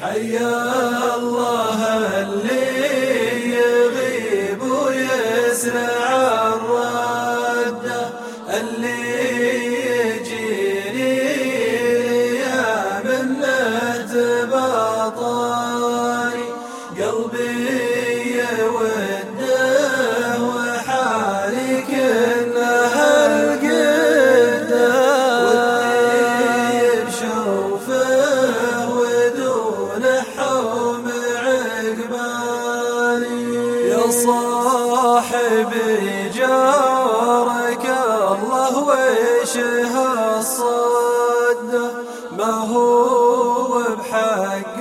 حيا الله اللي يغيب ويسرع الردة اللي يجيني يا منة بطاري صاحبي جارك الله وش هالصده ما هو بحق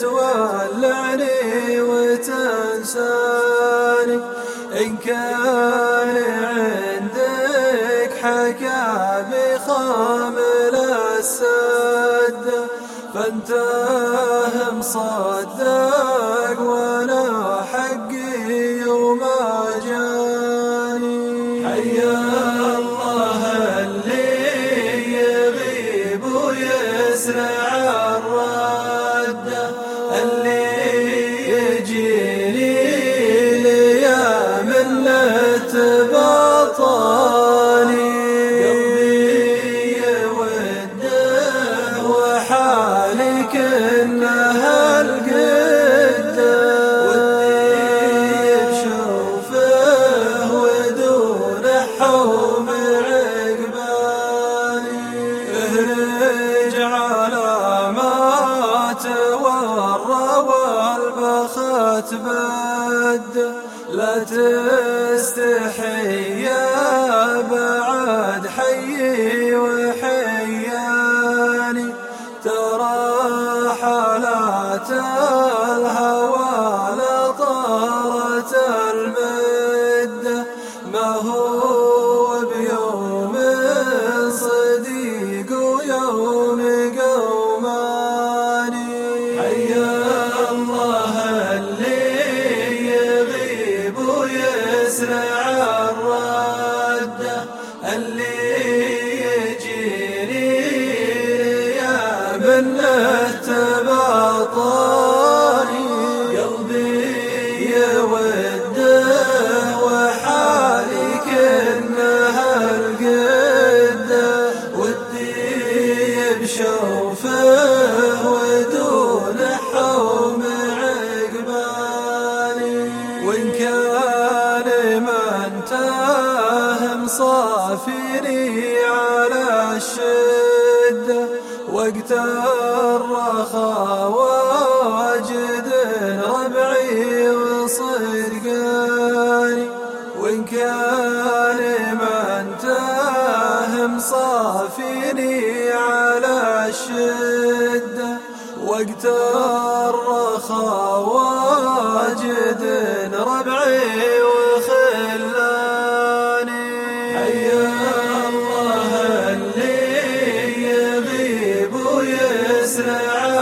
تولعني وتنساني. إن كان عندك حكى بخامل السد فانت مصدق الردة والبخت بد لا تستحي يا بعد حيي ويسرع الردة اللي يجيني يا منة بطاري قلبي يوده وحالي كنها القده والطيب شوفه ودون حوم عقبالي. وإن كان تاهم صافيني على الشدة وقت الرخاء واجد ربعي وصدقاني وإن كان من تاهم صافيني على الشدة وقت الرخاء واجد ربعي يغيب